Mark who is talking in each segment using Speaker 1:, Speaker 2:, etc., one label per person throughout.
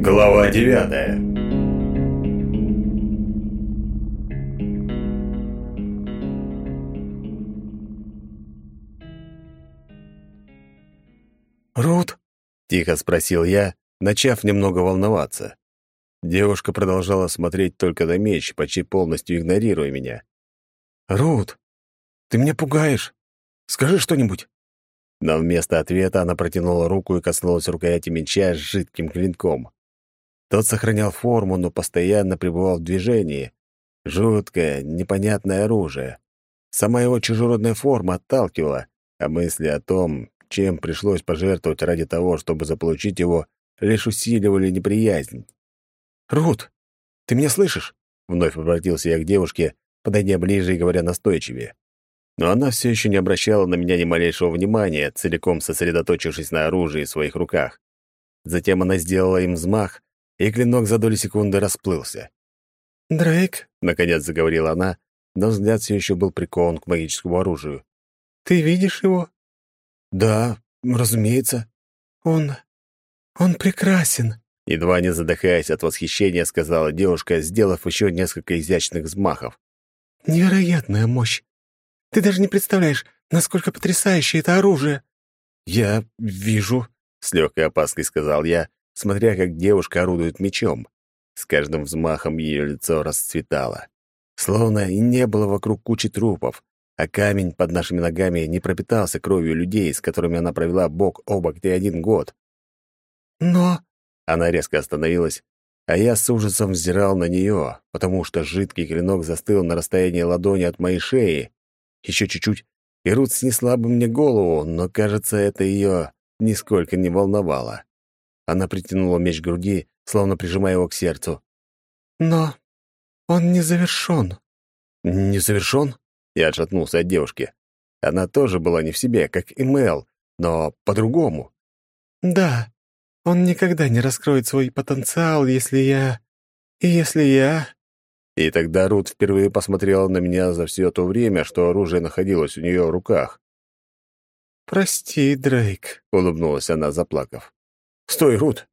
Speaker 1: Глава девятая.
Speaker 2: «Рут?» — тихо спросил я, начав немного волноваться. Девушка продолжала смотреть только на меч, почти полностью игнорируя меня. «Рут, ты меня пугаешь. Скажи что-нибудь». Но вместо ответа она протянула руку и коснулась рукояти меча с жидким клинком. Тот сохранял форму, но постоянно пребывал в движении. Жуткое, непонятное оружие. Сама его чужеродная форма отталкивала, а мысли о том, чем пришлось пожертвовать ради того, чтобы заполучить его, лишь усиливали неприязнь. «Рут, ты меня слышишь?» — вновь обратился я к девушке, подойдя ближе и говоря настойчивее. Но она все еще не обращала на меня ни малейшего внимания, целиком сосредоточившись на оружии в своих руках. Затем она сделала им взмах, и клинок за долю секунды расплылся.
Speaker 3: «Дрейк», —
Speaker 2: наконец заговорила она, но взгляд все еще был прикован к магическому оружию.
Speaker 3: «Ты видишь его?»
Speaker 2: «Да, разумеется».
Speaker 3: «Он... он прекрасен», —
Speaker 2: едва не задыхаясь от восхищения, сказала девушка, сделав еще несколько изящных взмахов.
Speaker 3: «Невероятная мощь! Ты даже не представляешь, насколько потрясающе это оружие!»
Speaker 2: «Я вижу», — с легкой опаской сказал я, смотря как девушка орудует мечом. С каждым взмахом ее лицо расцветало. Словно и не было вокруг кучи трупов, а камень под нашими ногами не пропитался кровью людей, с которыми она провела бок о бок не один год.
Speaker 3: «Но...»
Speaker 2: Она резко остановилась, а я с ужасом взирал на нее, потому что жидкий клинок застыл на расстоянии ладони от моей шеи. Еще чуть-чуть, и Рут снесла бы мне голову, но, кажется, это ее нисколько не волновало. Она притянула меч к груди, словно прижимая его к сердцу.
Speaker 3: «Но он не завершен».
Speaker 2: «Не завершен?» Я отшатнулся от девушки. Она тоже была не в себе, как и Мэл, но по-другому.
Speaker 3: «Да, он никогда не раскроет свой потенциал, если я... если я...»
Speaker 2: И тогда Рут впервые посмотрела на меня за все то время, что оружие находилось у нее в руках.
Speaker 3: «Прости, Дрейк», —
Speaker 2: улыбнулась она, заплакав. «Стой, Рут!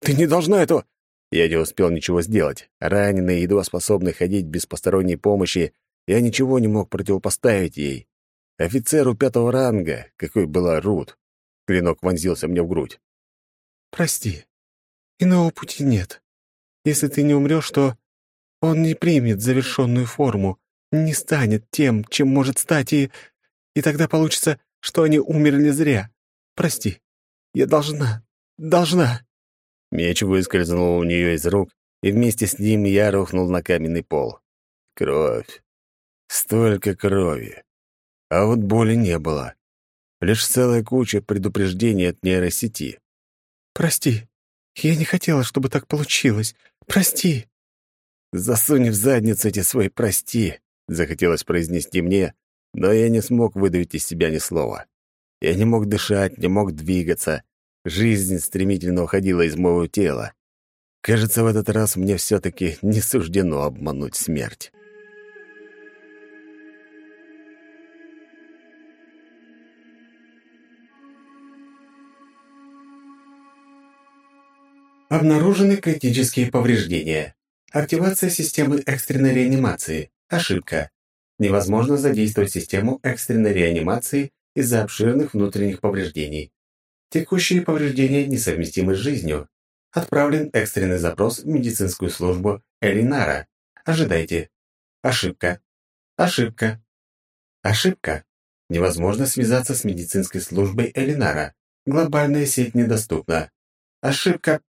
Speaker 2: Ты не должна этого...» Я не успел ничего сделать. Раненый, едва способный ходить без посторонней помощи, я ничего не мог противопоставить ей. Офицеру пятого ранга, какой была Рут. Клинок вонзился мне в грудь.
Speaker 3: «Прости. Иного пути нет. Если ты не умрешь, то он не примет завершенную форму, не станет тем, чем может стать, и... И тогда получится, что они умерли зря. Прости. Я должна, должна».
Speaker 2: Меч выскользнул у нее из рук, и вместе с ним я рухнул на каменный пол. Кровь. Столько крови. А вот боли не было. Лишь целая куча предупреждений от нейросети.
Speaker 3: «Прости. Я не хотела, чтобы так получилось. Прости».
Speaker 2: «Засунь в задницу эти свои «прости», — захотелось произнести мне, но я не смог выдавить из себя ни слова. Я не мог дышать, не мог двигаться, Жизнь стремительно уходила из моего тела. Кажется, в этот раз мне все-таки не суждено обмануть смерть.
Speaker 4: Обнаружены критические повреждения. Активация системы экстренной реанимации. Ошибка. Невозможно задействовать систему экстренной реанимации из-за обширных внутренних повреждений. Текущие повреждения несовместимы с жизнью. Отправлен экстренный запрос в медицинскую службу Элинара. Ожидайте. Ошибка. Ошибка. Ошибка. Невозможно связаться с медицинской службой Элинара. Глобальная сеть недоступна. Ошибка.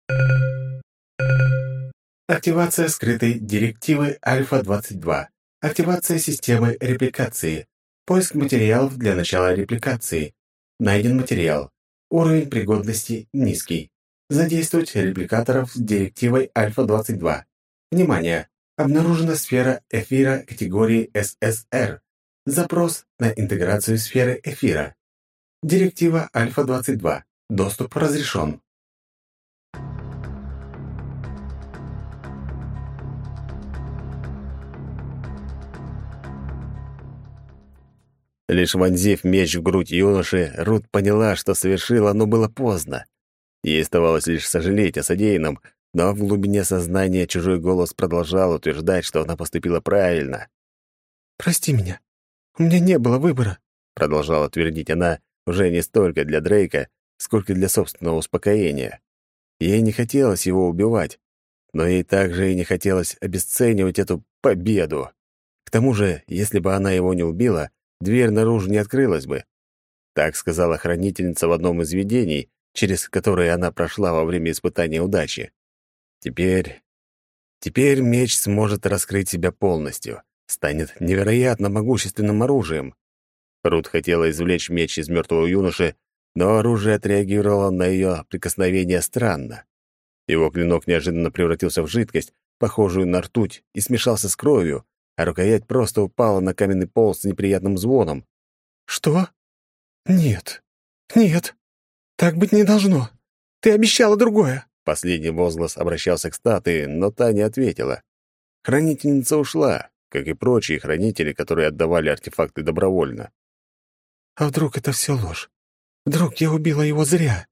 Speaker 4: Активация скрытой директивы Альфа-22. Активация системы репликации. Поиск материалов для начала репликации. Найден материал. Уровень пригодности низкий. Задействовать репликаторов с директивой Альфа-22. Внимание! Обнаружена сфера эфира категории ССР. Запрос на интеграцию сферы эфира. Директива Альфа-22. Доступ разрешен.
Speaker 2: Лишь вонзив меч в грудь юноши, Рут поняла, что совершила, но было поздно. Ей оставалось лишь сожалеть о содеянном, но в глубине сознания чужой голос продолжал утверждать, что она поступила правильно.
Speaker 3: «Прости меня. У меня не было выбора», —
Speaker 2: продолжала твердить она, уже не столько для Дрейка, сколько для собственного успокоения. Ей не хотелось его убивать, но ей также и не хотелось обесценивать эту победу. К тому же, если бы она его не убила, дверь наружу не открылась бы. Так сказала хранительница в одном из видений, через которое она прошла во время испытания удачи. Теперь... Теперь меч сможет раскрыть себя полностью, станет невероятно могущественным оружием. Рут хотела извлечь меч из мертвого юноши, но оружие отреагировало на ее прикосновение странно. Его клинок неожиданно превратился в жидкость, похожую на ртуть, и смешался с кровью, а рукоять просто упала на каменный пол с неприятным звоном.
Speaker 3: «Что? Нет. Нет. Так быть не должно. Ты обещала другое».
Speaker 2: Последний возглас обращался к статуе, но та не ответила. Хранительница ушла, как и прочие хранители, которые отдавали артефакты добровольно.
Speaker 3: «А вдруг это все ложь? Вдруг я убила его зря?»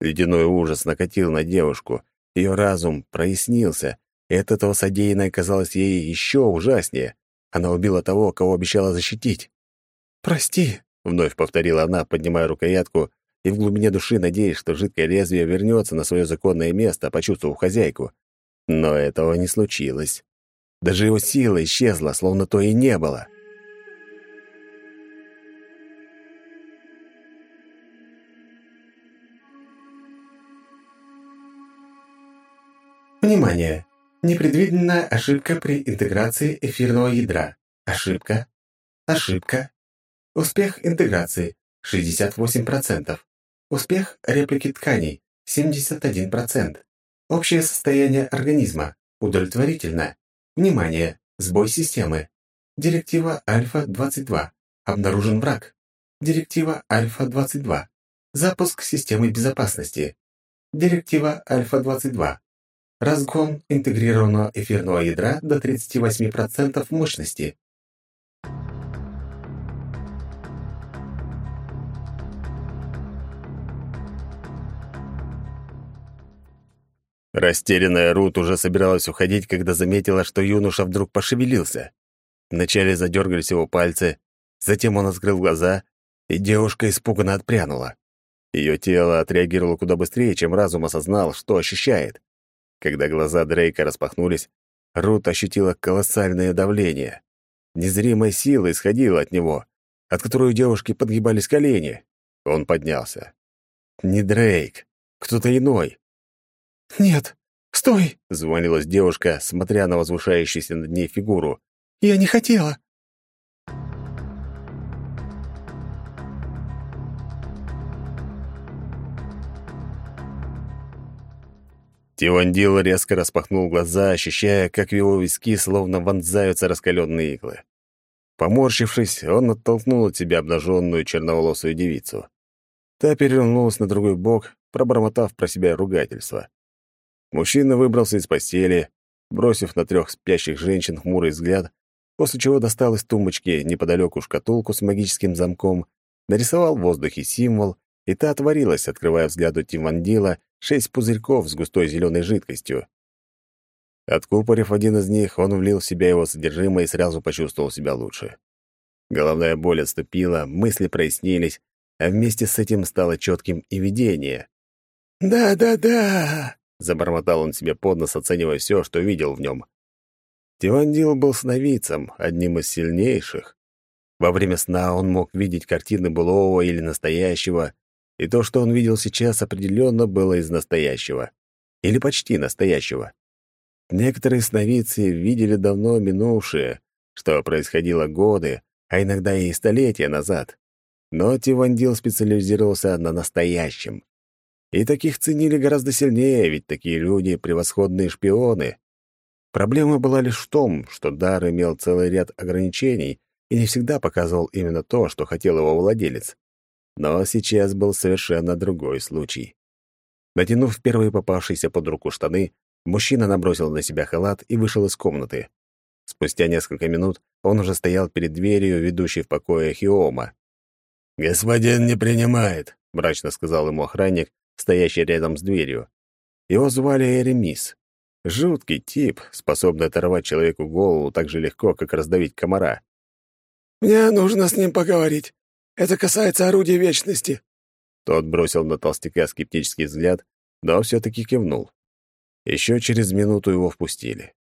Speaker 2: Ледяной ужас накатил на девушку. Ее разум прояснился, и от этого содеянное казалось ей еще ужаснее. Она убила того, кого обещала защитить.
Speaker 3: «Прости», —
Speaker 2: вновь повторила она, поднимая рукоятку и в глубине души надеясь, что жидкое лезвие вернется на свое законное место, почувствовав хозяйку. Но этого не случилось. Даже его сила исчезла, словно то и не было.
Speaker 4: Внимание! Непредвиденная ошибка при интеграции эфирного ядра. Ошибка. Ошибка. Успех интеграции 68%. Успех реплики тканей 71%. Общее состояние организма удовлетворительно. Внимание, сбой системы. Директива Альфа-22. Обнаружен враг. Директива Альфа-22. Запуск системы безопасности. Директива Альфа-22. Разгон интегрированного эфирного ядра до 38% мощности.
Speaker 2: Растерянная Рут уже собиралась уходить, когда заметила, что юноша вдруг пошевелился. Вначале задергались его пальцы, затем он открыл глаза, и девушка испуганно отпрянула. Ее тело отреагировало куда быстрее, чем разум осознал, что ощущает когда глаза Дрейка распахнулись, Рут ощутила колоссальное давление. Незримая сила исходила от него, от которой у девушки подгибались колени. Он поднялся. «Не Дрейк, кто-то иной».
Speaker 3: «Нет, стой!»
Speaker 2: — звонилась девушка, смотря на возвышающуюся над ней фигуру.
Speaker 3: «Я не хотела.
Speaker 2: Стив Андил резко распахнул глаза, ощущая, как в его виски словно вонзаются раскаленные иглы. Поморщившись, он оттолкнул от себя обнаженную черноволосую девицу. Та перевернулась на другой бок, пробормотав про себя ругательство. Мужчина выбрался из постели, бросив на трех спящих женщин хмурый взгляд, после чего достал из тумбочки неподалеку шкатулку с магическим замком, нарисовал в воздухе символ, и та отворилась, открывая взгляду Тивандила шесть пузырьков с густой зеленой жидкостью. Откупорив один из них, он влил в себя его содержимое и сразу почувствовал себя лучше. Головная боль отступила, мысли прояснились, а вместе с этим стало четким и видение.
Speaker 3: «Да-да-да!»
Speaker 2: — забормотал он себе под нос, оценивая все, что видел в нем. Тивандил был сновидцем, одним из сильнейших. Во время сна он мог видеть картины былого или настоящего, и то, что он видел сейчас, определенно было из настоящего. Или почти настоящего. Некоторые сновидцы видели давно минувшее, что происходило годы, а иногда и столетия назад. Но Тивандил специализировался на настоящем. И таких ценили гораздо сильнее, ведь такие люди — превосходные шпионы. Проблема была лишь в том, что Дар имел целый ряд ограничений и не всегда показывал именно то, что хотел его владелец. Но сейчас был совершенно другой случай. Натянув первые попавшиеся под руку штаны, мужчина набросил на себя халат и вышел из комнаты. Спустя несколько минут он уже стоял перед дверью, ведущей в покое Хиома.
Speaker 1: «Господин не принимает», — мрачно сказал ему охранник, стоящий рядом с дверью.
Speaker 2: Его звали Эремис. Жуткий тип, способный оторвать человеку голову так же легко, как раздавить комара.
Speaker 1: «Мне нужно с ним поговорить. Это касается орудия вечности».
Speaker 2: Тот бросил на толстяка скептический взгляд, но все-таки кивнул. Еще через минуту его впустили.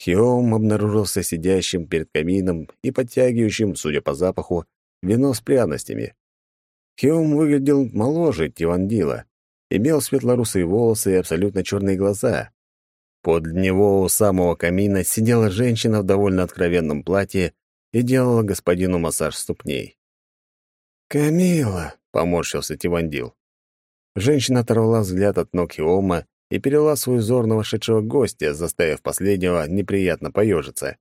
Speaker 2: Хиом обнаружился сидящим перед камином и подтягивающим, судя по запаху, вино с пряностями. Хиом выглядел моложе Тивандила, имел светлорусые волосы и абсолютно черные глаза. Под него у самого камина сидела женщина в довольно откровенном платье и делала господину массаж ступней.
Speaker 1: «Камила!»
Speaker 2: — поморщился Тивандил. Женщина оторвала взгляд от ног Иома и перела свой взор на вошедшего гостя, заставив последнего неприятно поежиться.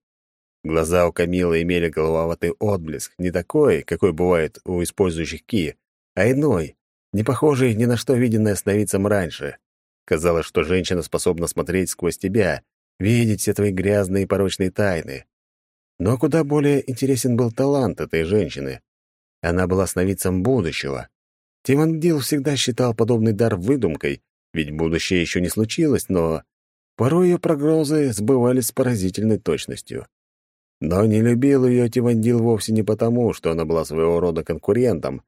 Speaker 2: Глаза у Камилы имели голововатый отблеск, не такой, какой бывает у использующих ки, а иной, не похожий ни на что виденное сновидцем раньше. Казалось, что женщина способна смотреть сквозь тебя, видеть все твои грязные и порочные тайны. Но куда более интересен был талант этой женщины. Она была сновидцем будущего. Тимон Дил всегда считал подобный дар выдумкой, ведь будущее еще не случилось, но порой ее прогрозы сбывались с поразительной точностью. Но не любил ее Тивандил вовсе не потому, что она была своего рода конкурентом,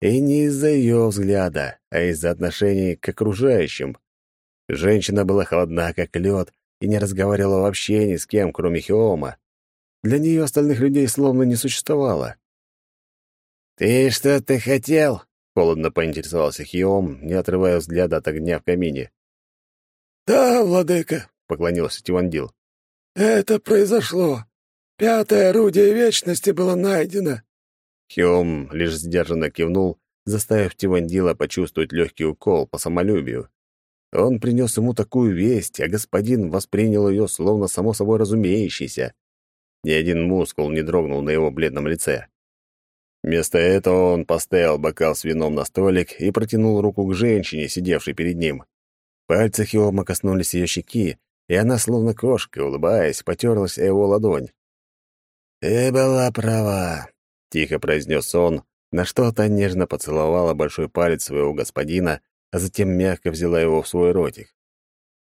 Speaker 2: и не из-за ее взгляда, а из-за отношений к окружающим. Женщина была холодна, как лед, и не разговаривала вообще ни с кем, кроме Хиома. Для нее остальных людей словно не существовало.
Speaker 1: «Ты что-то хотел?»
Speaker 2: — холодно поинтересовался Хиом, не отрывая взгляда от огня в камине.
Speaker 1: «Да, владыка», —
Speaker 2: поклонился Тивандил.
Speaker 1: «Это произошло. Пятое орудие Вечности было найдено».
Speaker 2: Хиом лишь сдержанно кивнул, заставив Тивандила почувствовать легкий укол по самолюбию. Он принес ему такую весть, а господин воспринял ее словно само собой разумеющийся. Ни один мускул не дрогнул на его бледном лице. Вместо этого он поставил бокал с вином на столик и протянул руку к женщине, сидевшей перед ним. В пальцах его коснулись ее щеки, и она, словно кошка, улыбаясь, потерлась о его ладонь.
Speaker 1: «Ты была права», —
Speaker 2: тихо произнес он, на что та нежно поцеловала большой палец своего господина, а затем мягко взяла его в свой ротик.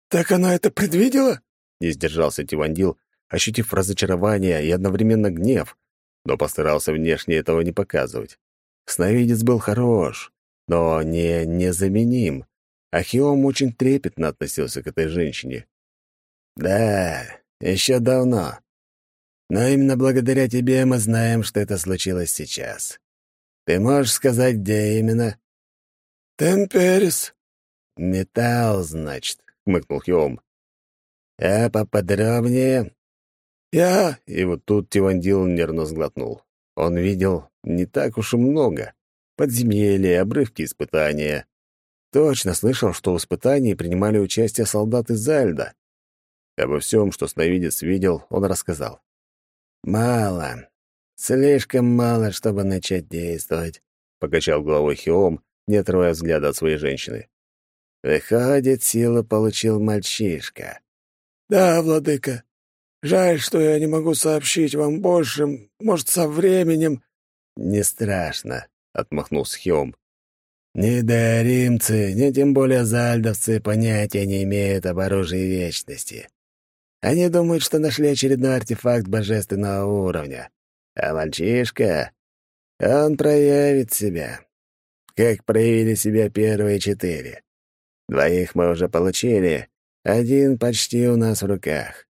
Speaker 1: «Так она это предвидела?»
Speaker 2: — не сдержался Тивандил, ощутив разочарование и одновременно гнев, но постарался внешне этого не показывать. Сновидец был хорош, но не незаменим. Ахиом очень трепетно относился к этой женщине.
Speaker 1: «Да, еще давно. Но именно благодаря тебе мы знаем, что это случилось сейчас. Ты можешь сказать, где именно?» «Темперис». «Металл, значит», — хмыкнул Хиом. «А поподробнее
Speaker 2: я, и вот тут Тивандил нервно сглотнул. Он видел не так уж и много. Подземелья, обрывки испытания. Точно слышал, что в испытании принимали участие солдаты Зальда. Обо всем, что сновидец видел, он рассказал.
Speaker 1: «Мало. Слишком мало, чтобы начать действовать», —
Speaker 2: покачал головой Хиом, не отрывая взгляда от своей женщины.
Speaker 1: «Выходит, силу получил мальчишка». «Да, владыка», Жаль, что я не могу сообщить вам больше. Может, со временем...»
Speaker 2: «Не страшно», — отмахнулся Хиом.
Speaker 1: «Ни даримцы, ни тем более зальдовцы понятия не имеют об оружии Вечности. Они думают, что нашли очередной артефакт божественного уровня. А мальчишка, он проявит себя. Как проявили себя первые четыре. Двоих мы уже получили, один почти у нас в руках.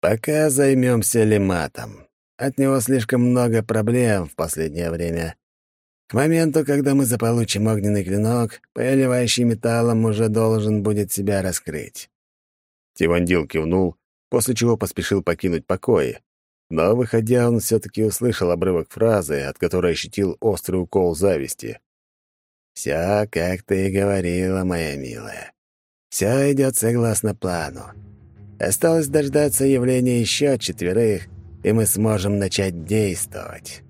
Speaker 1: Пока займемся лиматом. От него слишком много проблем в последнее время. К моменту, когда мы заполучим огненный клинок, повелевающий металлом уже должен будет себя раскрыть».
Speaker 2: Тивандил кивнул, после чего поспешил покинуть покои. Но, выходя, он все таки услышал обрывок фразы, от которой ощутил острый укол зависти.
Speaker 1: «Все, как ты и говорила, моя милая. Все идет согласно плану. Осталось дождаться явления еще четверых, и мы сможем начать действовать.